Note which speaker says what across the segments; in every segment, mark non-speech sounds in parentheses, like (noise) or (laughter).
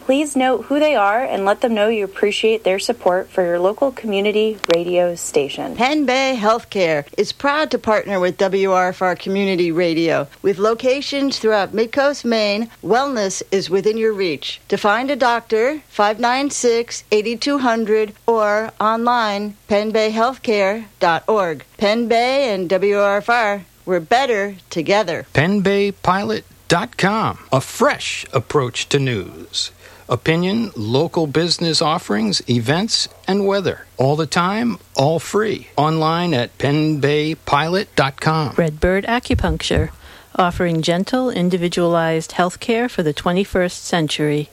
Speaker 1: Please note who they are and let them know you appreciate their support for your local community radio station.
Speaker 2: Penn Bay Healthcare is proud to partner with WRFR Community Radio. With locations throughout Midcoast, Maine, wellness is within your reach. To find a doctor, 596 8200 or online, pennbayhealthcare.org. Penn Bay and WRFR, we're better together.
Speaker 3: PennBayPilot.com, a fresh approach to news opinion, local business offerings, events, and weather. All the time, all free. Online at pennbaypilot.com.
Speaker 4: Redbird Acupuncture, offering gentle, individualized health care for the 21st century,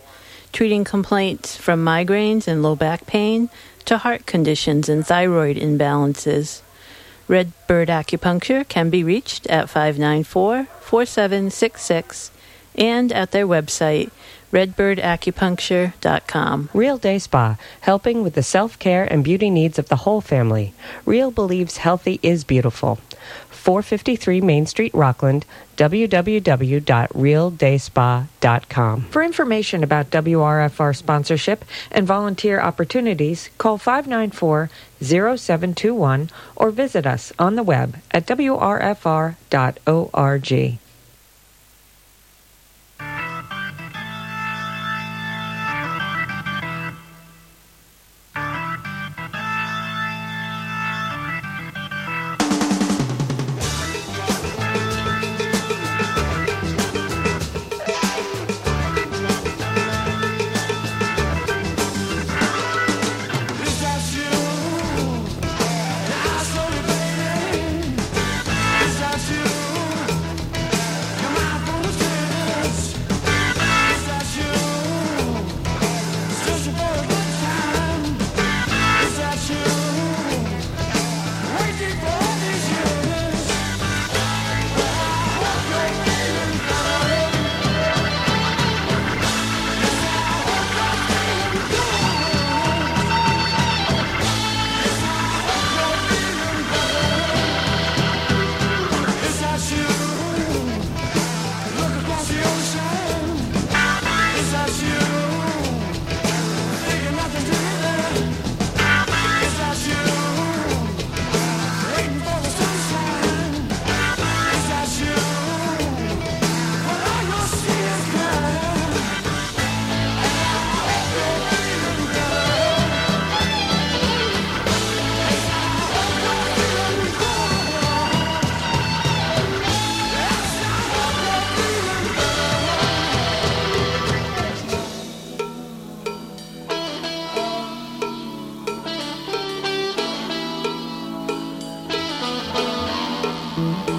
Speaker 4: treating complaints from migraines and low back pain to heart conditions and thyroid imbalances. Redbird Acupuncture can be reached at 594 4766 and at their website redbirdacupuncture.com.
Speaker 5: Real Day Spa, helping with the self care and beauty needs of the whole family. Real believes healthy is beautiful. 453 Main Street, Rockland, www.realdayspa.com. For information about WRFR sponsorship and volunteer opportunities, call 594 0721 or visit us on the web at wrfr.org. Mm-hmm.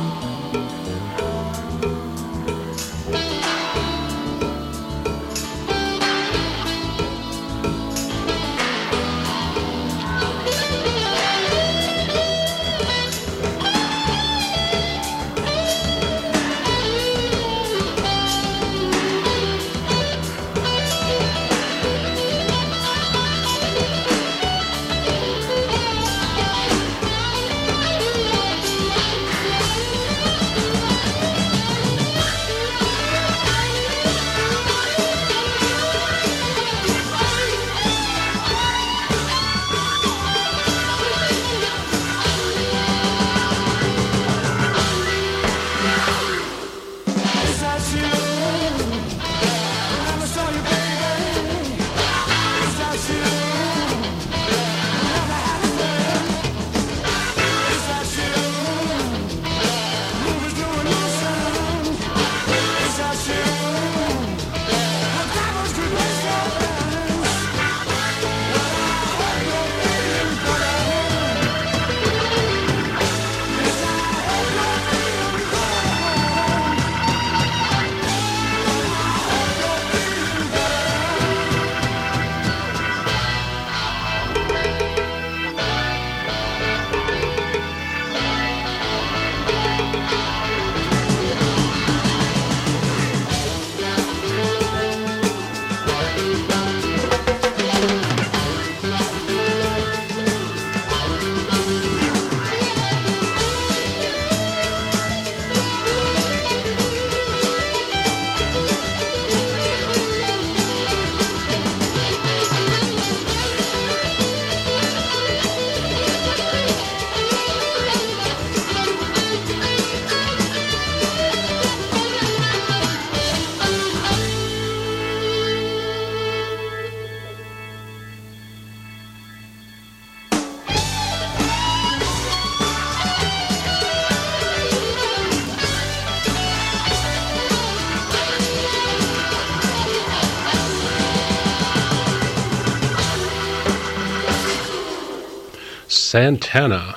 Speaker 6: Santana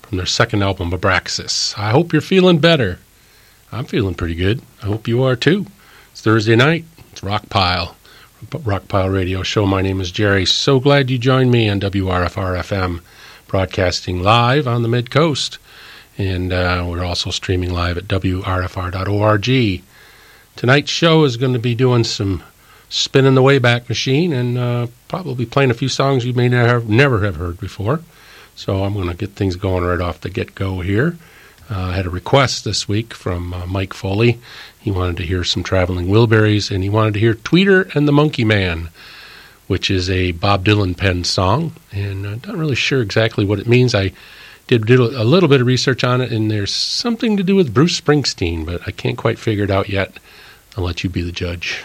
Speaker 6: from their second album, Abraxas. I hope you're feeling better. I'm feeling pretty good. I hope you are too. It's Thursday night. It's Rock Pile, Rock Pile Radio Show. My name is Jerry. So glad you joined me on WRFR FM, broadcasting live on the Mid Coast. And uh, we're also streaming live at WRFR.org. Tonight's show is going to be doing some spinning the Wayback Machine and uh, probably playing a few songs you may never, never have heard before. So I'm going to get things going right off the get go here. Uh, I had a request this week from uh, Mike Foley. He wanted to hear some Traveling Wilburys, and he wanted to hear Tweeter and the Monkey Man, which is a Bob Dylan penned song. And I'm not really sure exactly what it means. I did, did a little bit of research on it, and there's something to do with Bruce Springsteen, but I can't quite figure it out yet. I'll let you be the judge.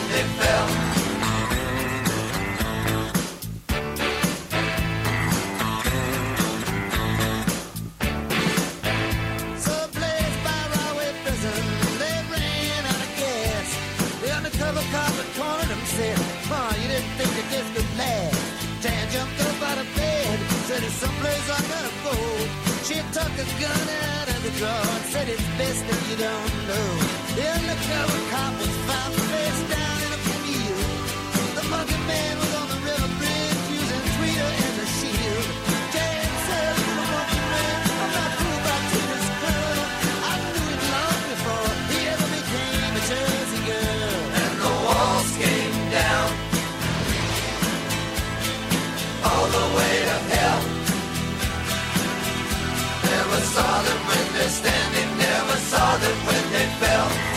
Speaker 7: someplace I gotta go. She took a gun out of the drawer and said it's best that you don't know. The undercover cop was found face down in a field. The monkey man they fell.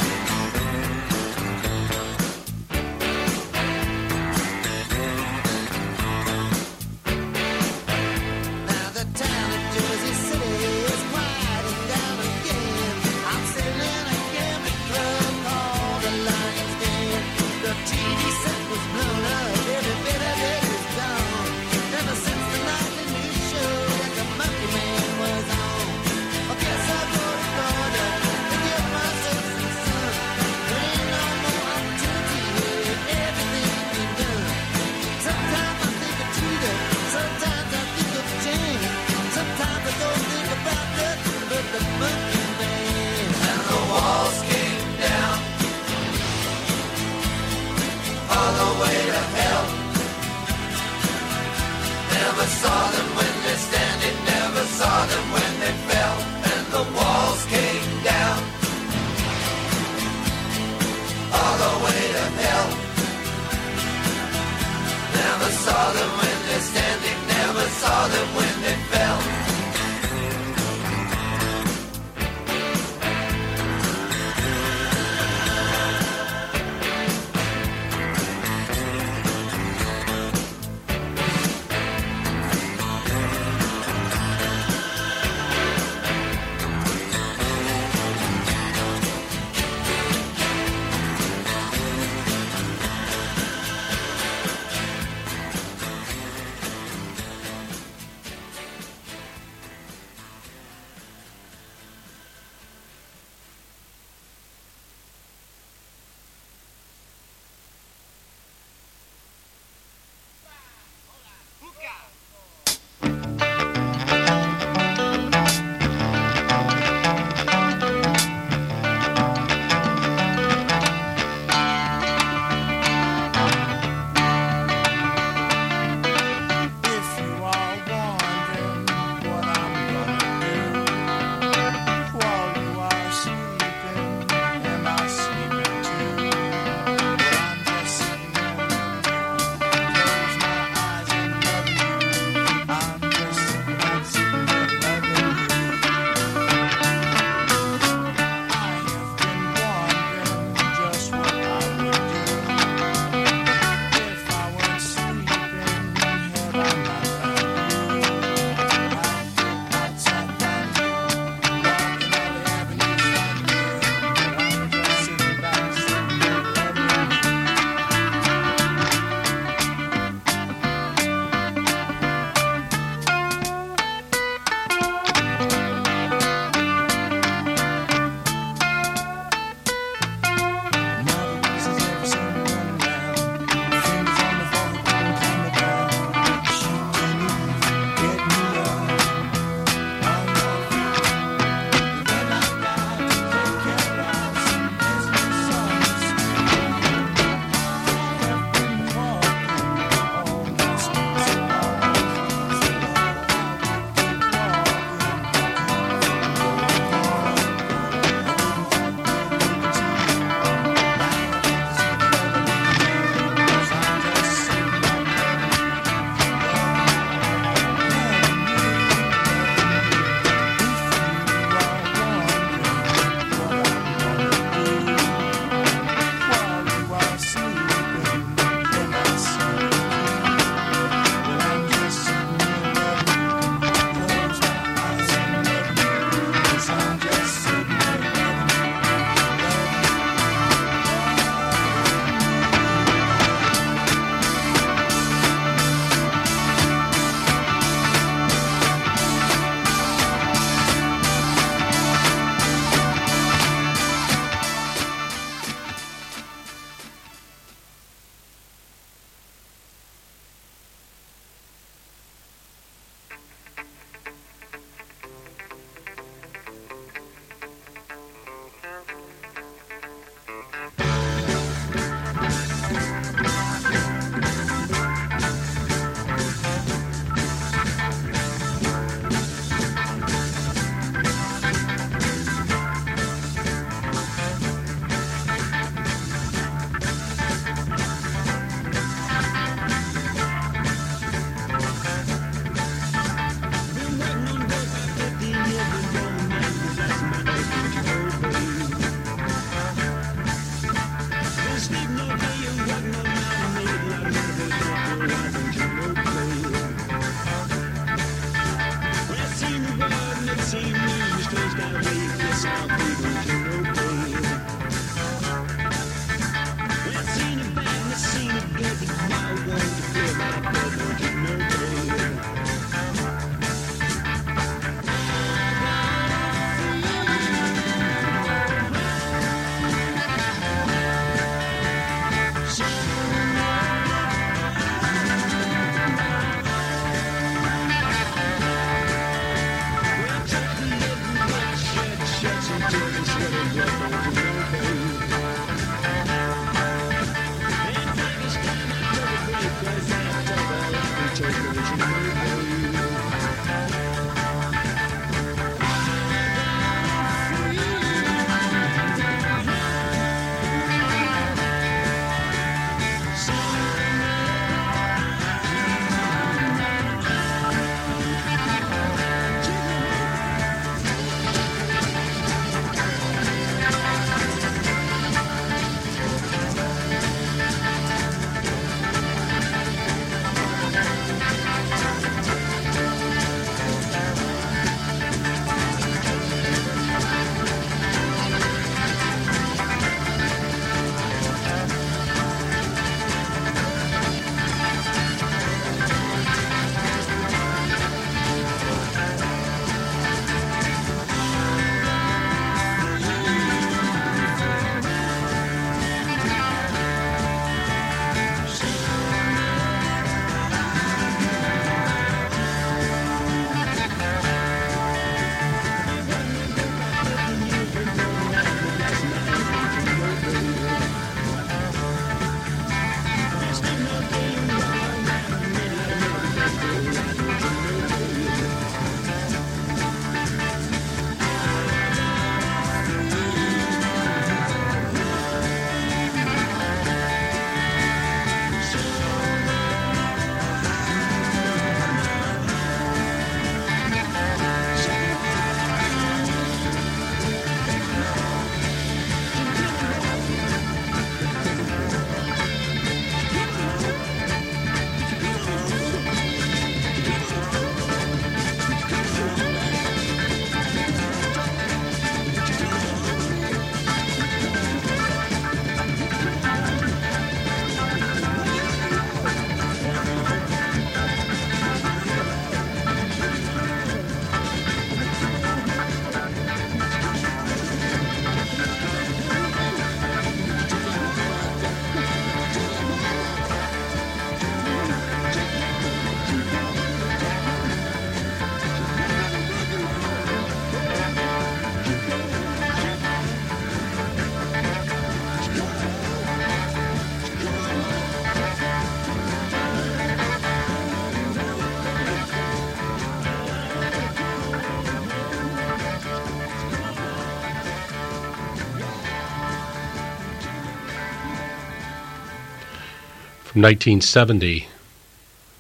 Speaker 8: From 1970,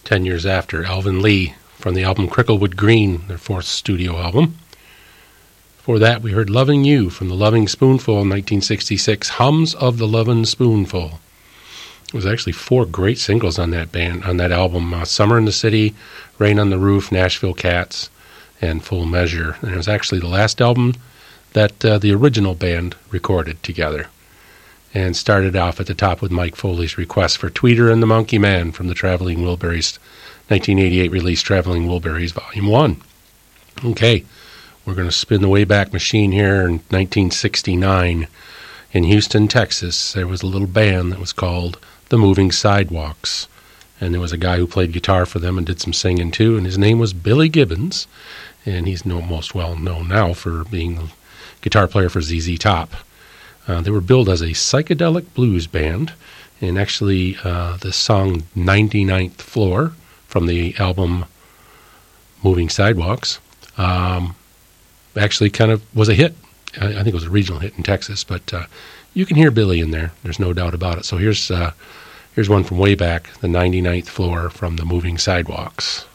Speaker 8: 10 years after, Alvin Lee from the album Cricklewood Green, their fourth studio album. For that, we heard Loving You from the Loving Spoonful in 1966, Hums of the Loving Spoonful. There was actually four great singles on that band on that album: uh, "Summer in the City," "Rain on the Roof," "Nashville Cats," and "Full Measure." And it was actually the last album that uh, the original band recorded together, and started off at the top with Mike Foley's request for "Tweeter and the Monkey Man" from the Traveling Wilburys 1988 release, Traveling Wilburys Volume One. Okay. We're going to spin the Wayback Machine here in 1969 in Houston, Texas. There was a little band that was called the Moving Sidewalks. And there was a guy who played guitar for them and did some singing too, and his name was Billy Gibbons. And he's no, most well known now for being a guitar player for ZZ Top. Uh, they were billed as a psychedelic blues band, and actually, uh, the song 99th Floor from the album Moving Sidewalks um, actually kind of was a hit. I, I think it was a regional hit in Texas, but uh, you can hear Billy in there. There's no doubt about it. So here's here's one from way back, the 99th floor from the Moving Sidewalks.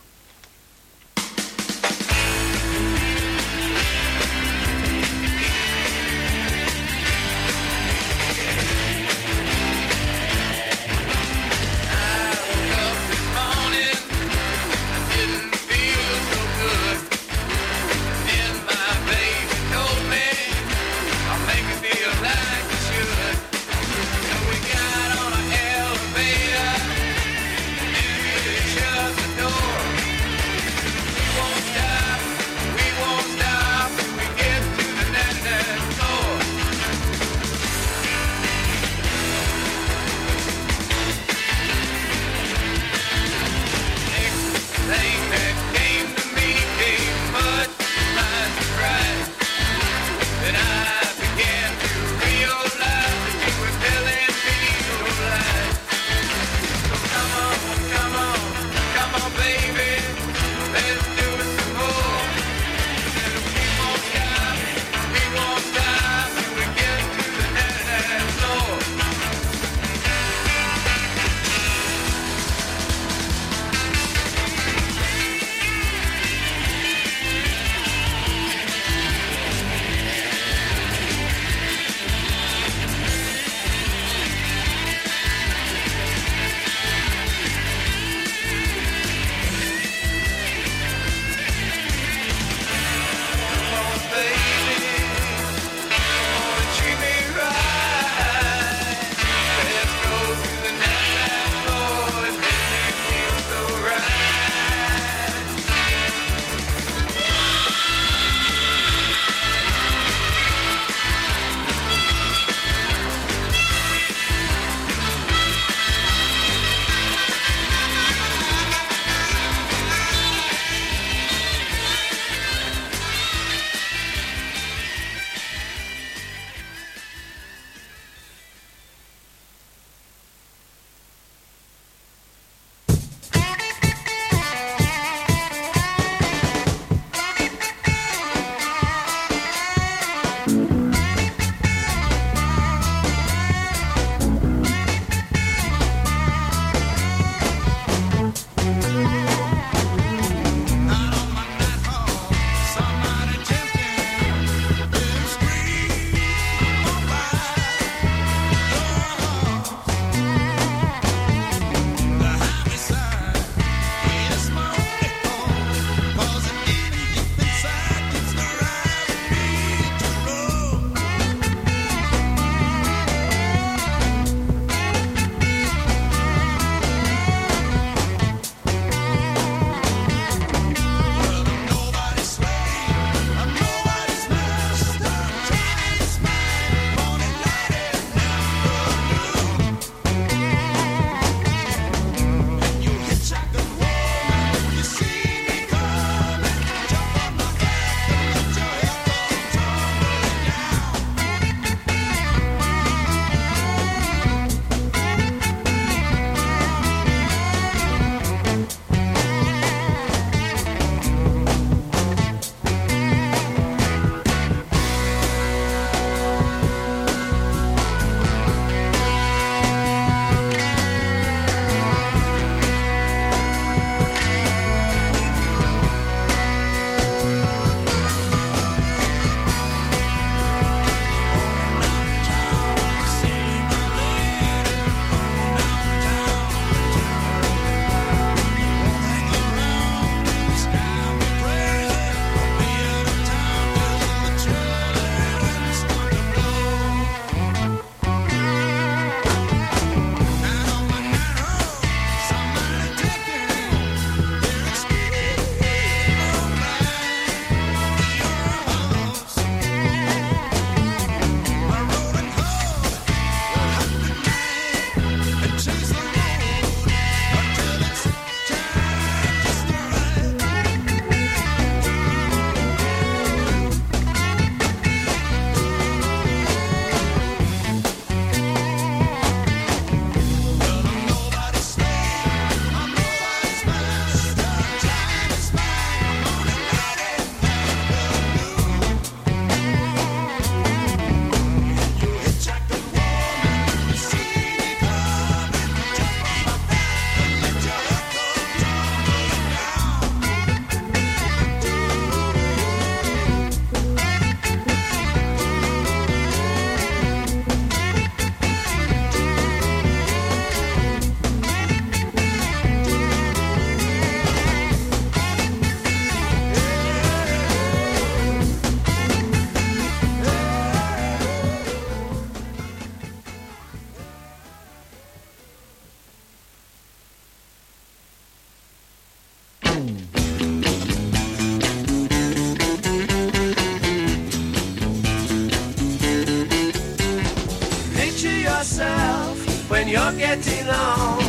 Speaker 9: Yourself when you're getting on.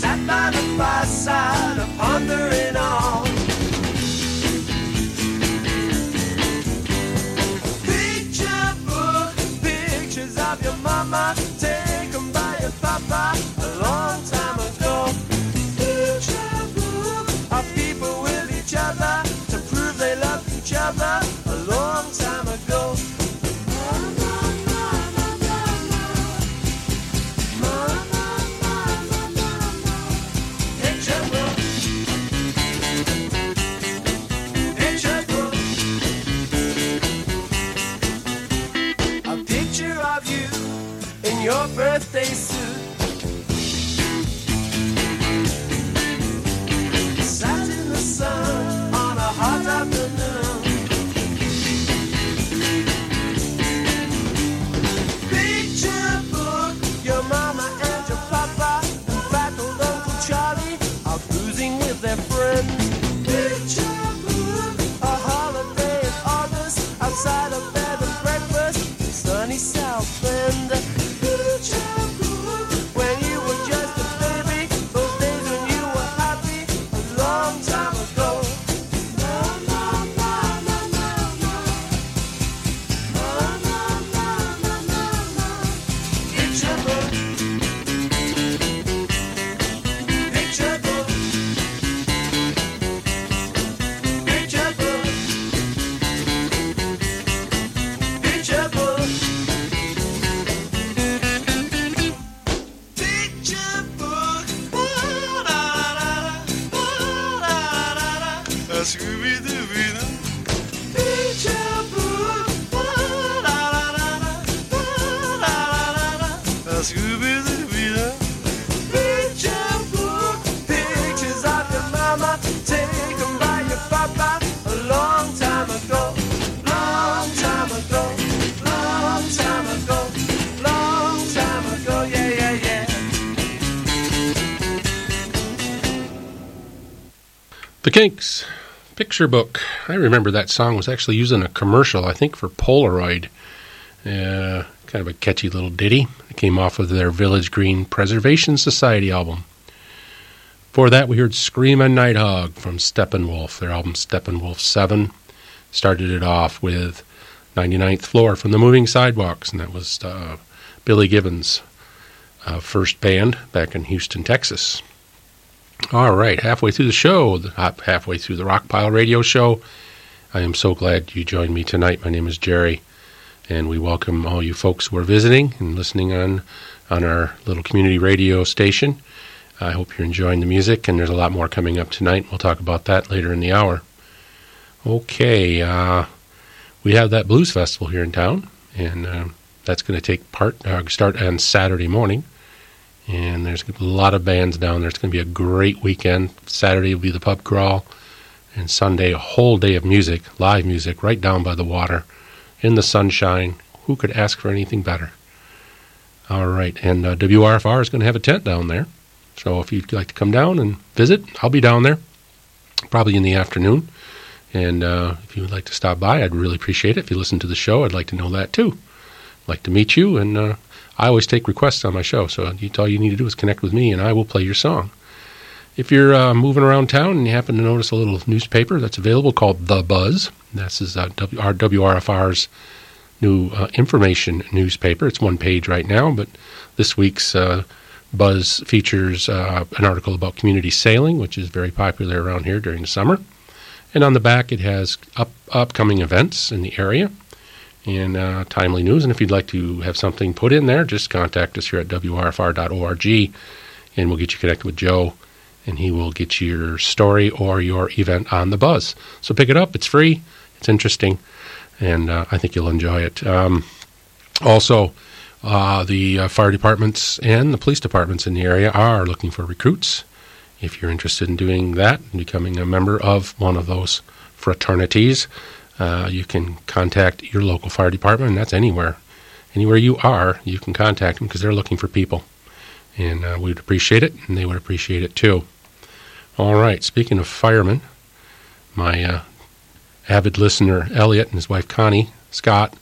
Speaker 9: Sat by the fireside, pondering on. Ba-da-da-da-da. Scooby-Dooby-Doo. Picture book. Ba-da-da-da-da. Scooby-Dooby-Doo. Picture book. Pictures of your mama taken by your papa a long time ago. Long time ago. Long time ago. Long time ago. Yeah, yeah, yeah.
Speaker 8: The Kinks, Picture Book. I remember that song was actually used in a commercial, I think for Polaroid. Uh, kind of a catchy little ditty. It came off of their Village Green Preservation Society album. Before that, we heard Screamin' Night Hog from Steppenwolf, their album Steppenwolf 7. Started it off with 99th Floor from the Moving Sidewalks, and that was uh, Billy Gibbons' uh, first band back in Houston, Texas. All right, halfway through the show, halfway through the Rock Pile Radio Show. I am so glad you joined me tonight. My name is Jerry, and we welcome all you folks who are visiting and listening on on our little community radio station. I hope you're enjoying the music, and there's a lot more coming up tonight. We'll talk about that later in the hour. Okay, uh, we have that blues festival here in town, and uh, that's going to take part uh, start on Saturday morning and there's a lot of bands down there. It's going to be a great weekend. Saturday will be the pub crawl, and Sunday a whole day of music, live music, right down by the water, in the sunshine. Who could ask for anything better? All right, and uh, WRFR is going to have a tent down there, so if you'd like to come down and visit, I'll be down there, probably in the afternoon. And uh, if you would like to stop by, I'd really appreciate it. If you listen to the show, I'd like to know that too. I'd like to meet you and uh, I always take requests on my show, so you, all you need to do is connect with me, and I will play your song. If you're uh, moving around town and you happen to notice a little newspaper that's available called The Buzz, this is uh, our WRFR's new uh, information newspaper. It's one page right now, but this week's uh, Buzz features uh, an article about community sailing, which is very popular around here during the summer. And on the back, it has up, upcoming events in the area and uh, timely news. And if you'd like to have something put in there, just contact us here at WRFR.org and we'll get you connected with Joe and he will get you your story or your event on the buzz. So pick it up. It's free. It's interesting. And uh, I think you'll enjoy it. Um, also, uh, the uh, fire departments and the police departments in the area are looking for recruits. If you're interested in doing that and becoming a member of one of those fraternities, uh, you can contact your local fire department, and that's anywhere. Anywhere you are, you can contact them because they're looking for people. And uh, we'd appreciate it, and they would appreciate it too. All right, speaking of firemen, my uh,
Speaker 7: avid listener Elliot and his wife Connie Scott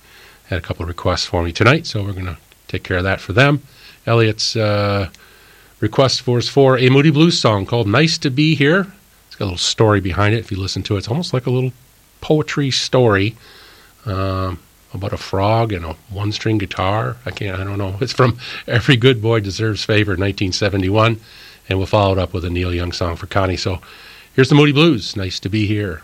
Speaker 7: had a couple of requests for me tonight, so we're going to take care of that for them. Elliot's request for us for a Moody Blues song called Nice to Be Here. It's got a little story behind it. If you listen to it, it's almost like a little poetry story um, about a frog and a one string guitar. I can't, I don't know. It's from (laughs) Every Good Boy Deserves Favor, 1971. And we'll follow it up with a Neil Young song for Connie. So here's the Moody Blues. Nice to be here.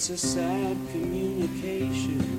Speaker 10: It's a sad communication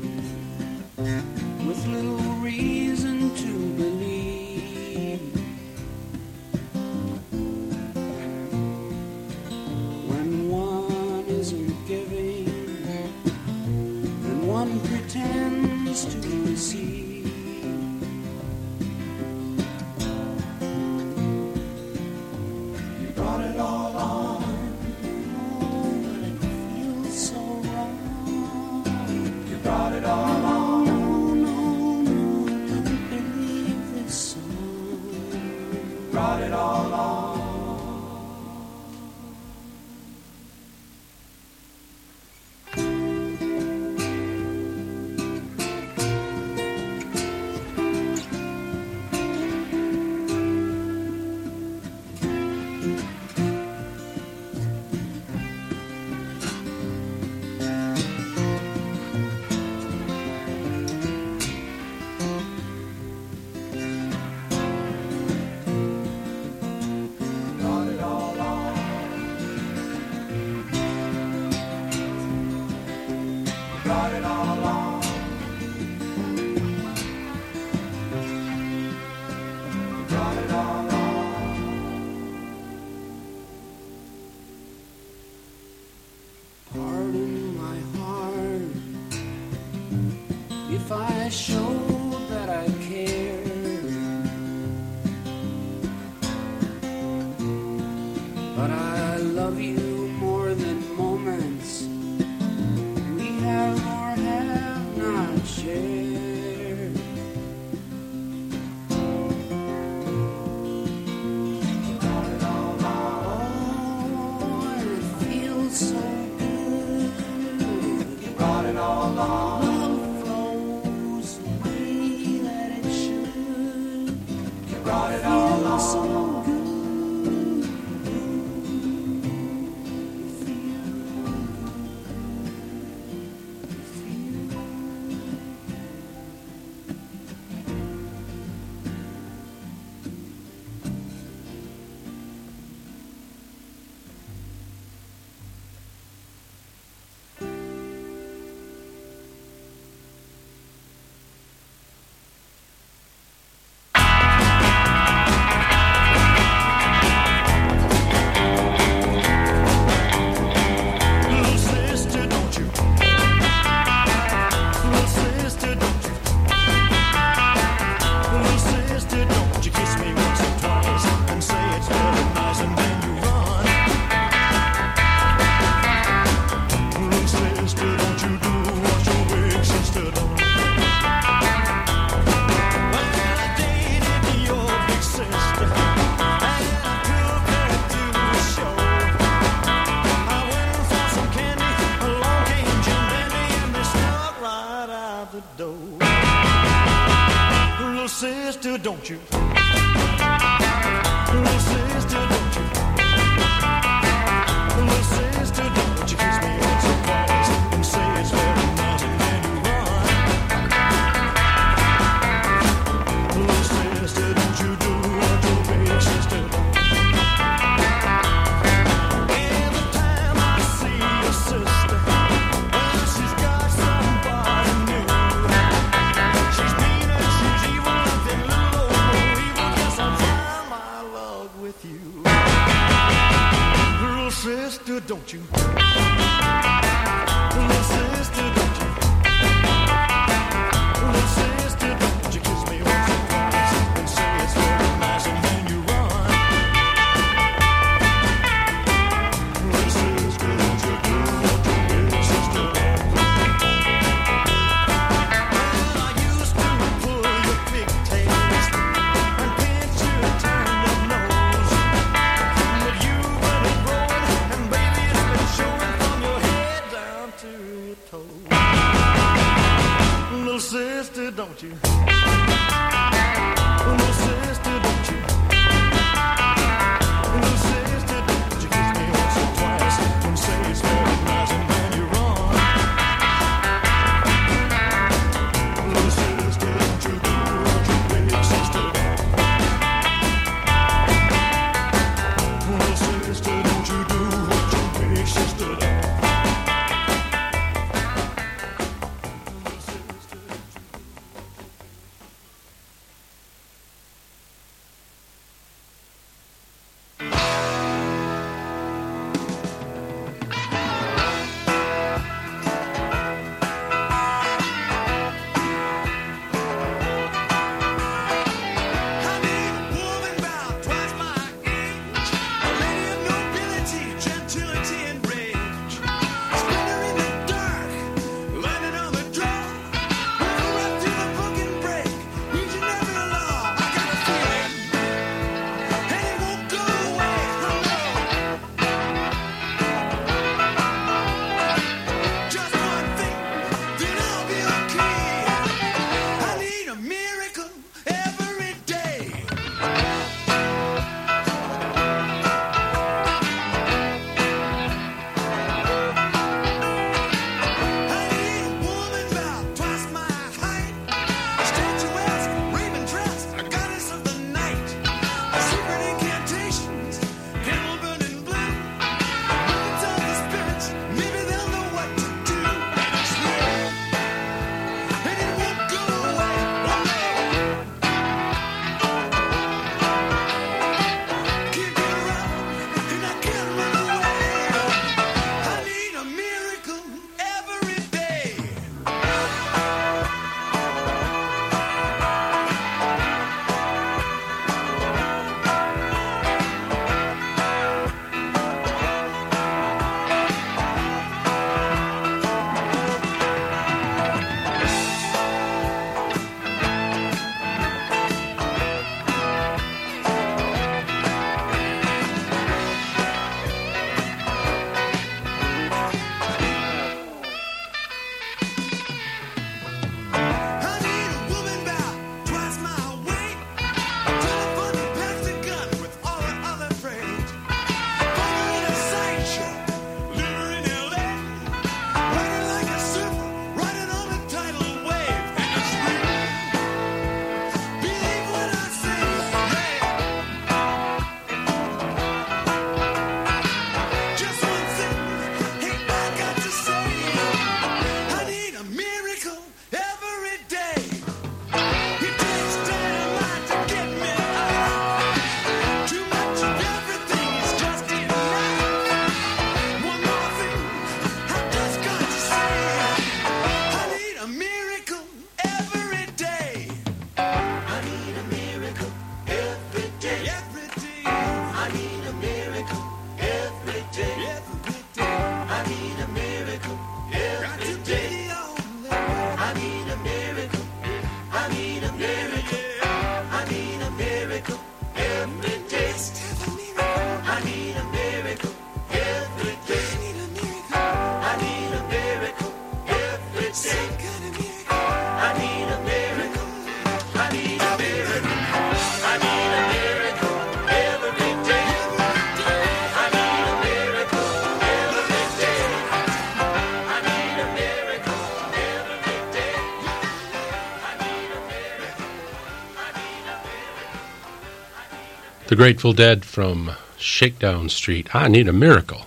Speaker 8: Grateful Dead from Shakedown Street. I Need a Miracle.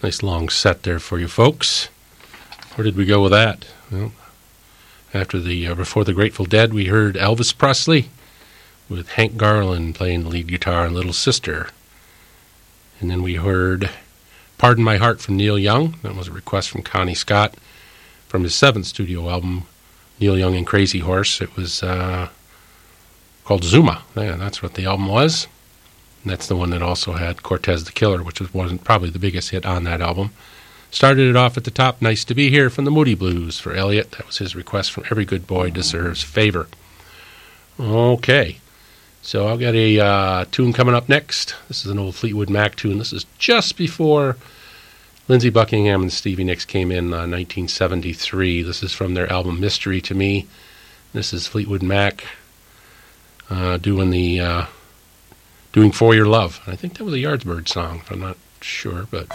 Speaker 8: Nice long set there for you folks. Where did we go with that? Well, after the uh, before the Grateful Dead, we heard Elvis Presley with Hank Garland playing the lead guitar and Little Sister. And then we heard Pardon My Heart from Neil Young. That was a request from Connie Scott from his seventh studio album, Neil Young and Crazy Horse. It was uh, called Zuma. Yeah, that's what the album was. And that's the one that also had Cortez the Killer, which was, wasn't probably the biggest hit on that album. Started it off at the top. Nice to be here from the Moody Blues for Elliot. That was his request from Every Good Boy Deserves Favor. Okay. So I've got a uh, tune coming up next. This is an old Fleetwood Mac tune. This is just before Lindsey Buckingham and Stevie Nicks came in uh, 1973. This is from their album Mystery to Me. This is Fleetwood Mac uh, doing the uh, doing For Your Love. I think that was a Yardbirds song, if I'm not sure, but.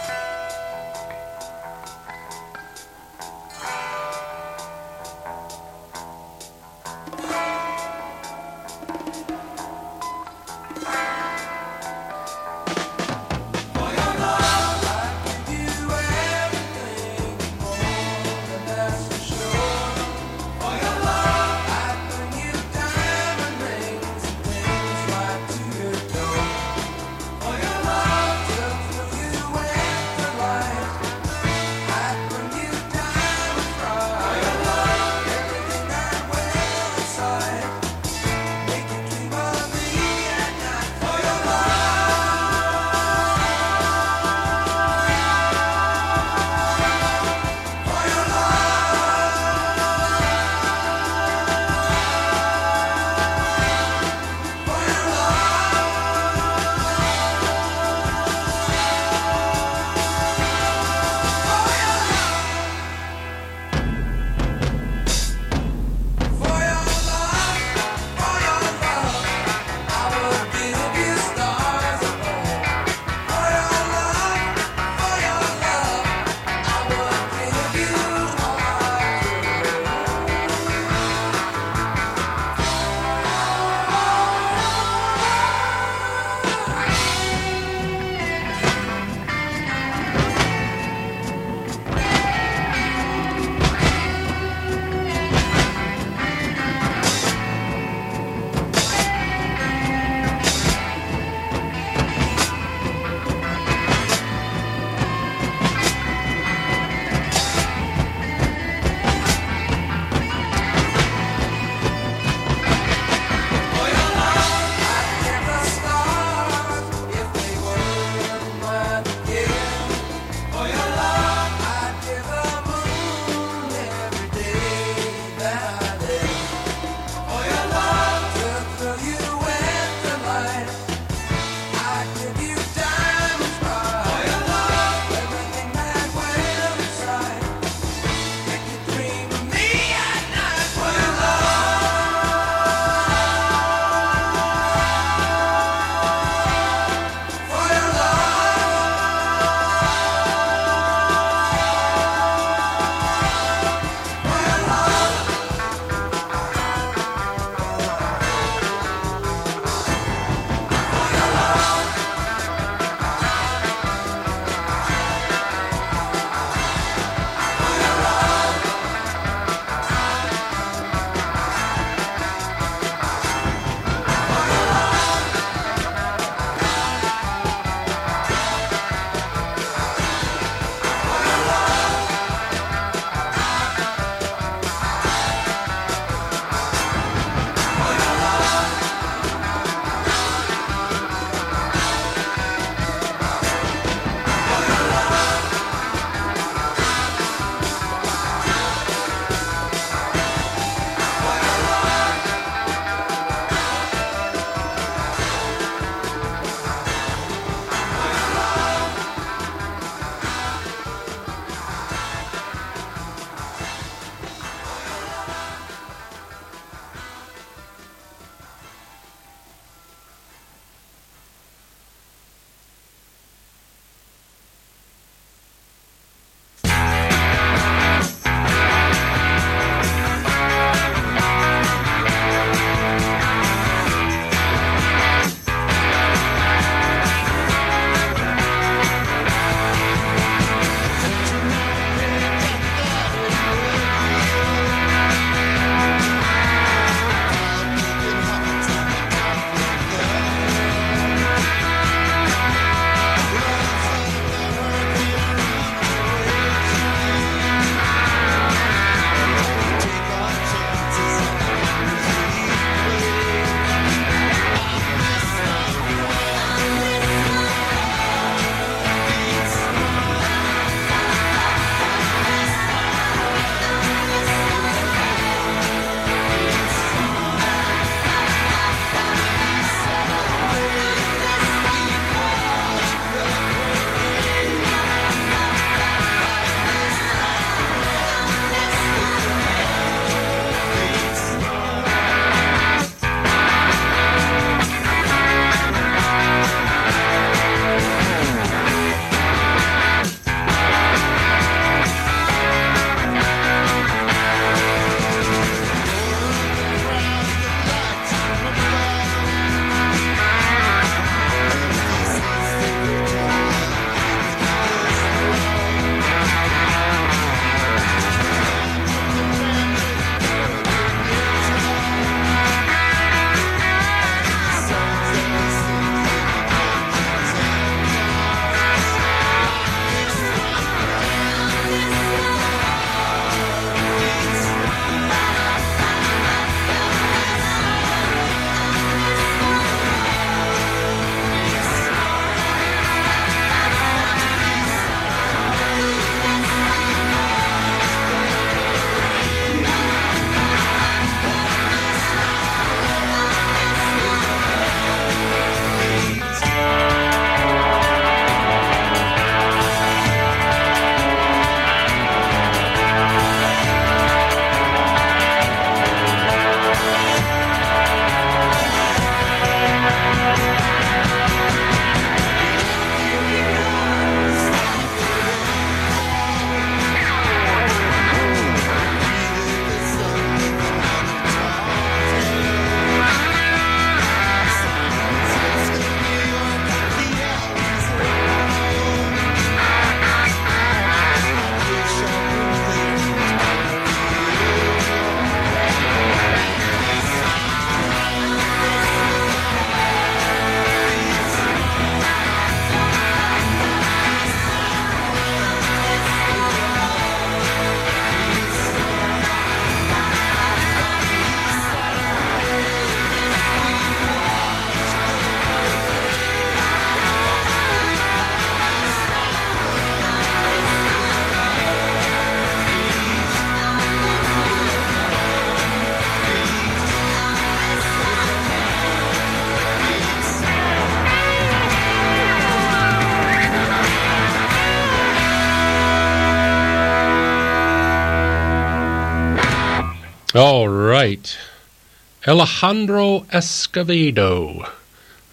Speaker 8: Alejandro Escovedo.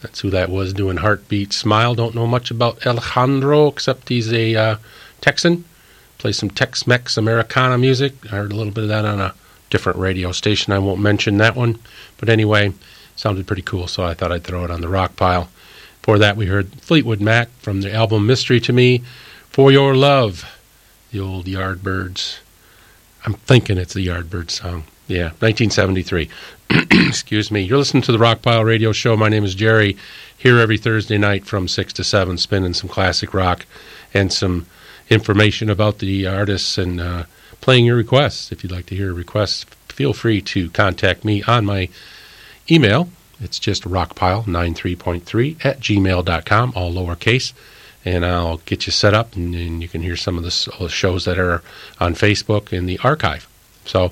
Speaker 8: That's who that was doing Heartbeat Smile. Don't know much about Alejandro except he's a uh, Texan. Plays some Tex Mex Americana music. I heard a little bit of that on a different radio station. I won't mention that one. But anyway, sounded pretty cool, so I thought I'd throw it on the rock pile. For that, we heard Fleetwood Mac from the album Mystery to Me For Your Love, the old Yardbirds. I'm thinking it's the Yardbirds song. Yeah, 1973. (clears throat) Excuse me. You're listening to the Rock Pile Radio Show. My name is Jerry. Here every Thursday night from 6 to 7, spinning some classic rock and some information about the artists and uh, playing your requests. If you'd like to hear a request, feel free to contact me on my email. It's just rockpile93.3 at gmail.com, all lowercase. And I'll get you set up, and, and you can hear some of the shows that are on Facebook in the archive. So,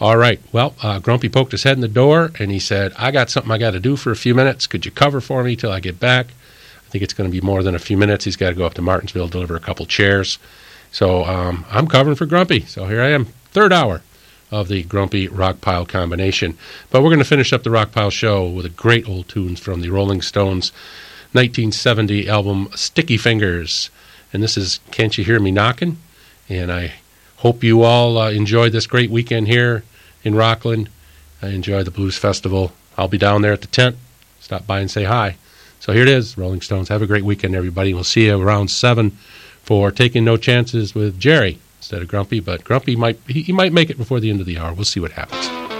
Speaker 8: all right. Well, uh, Grumpy poked his head in the door and he said, I got something I got to do for a few minutes. Could you cover for me till I get back? I think it's going to be more than a few minutes. He's got to go up to Martinsville, deliver a couple chairs. So um, I'm covering for Grumpy. So here I am, third hour of the Grumpy Rock Pile combination. But we're going to finish up the Rock Pile show with a great old tunes from the Rolling Stones 1970 album Sticky Fingers. And this is Can't You Hear Me Knocking? And I hope you all uh, enjoy this great weekend here in Rockland. I enjoy the Blues Festival. I'll be down there at the tent. Stop by and say hi. So here it is, Rolling Stones. Have a great weekend, everybody. We'll see you around 7 for Taking No Chances with Jerry instead of Grumpy. But Grumpy might, he, he might make it before the end of the hour. We'll see what happens.